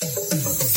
Gracias.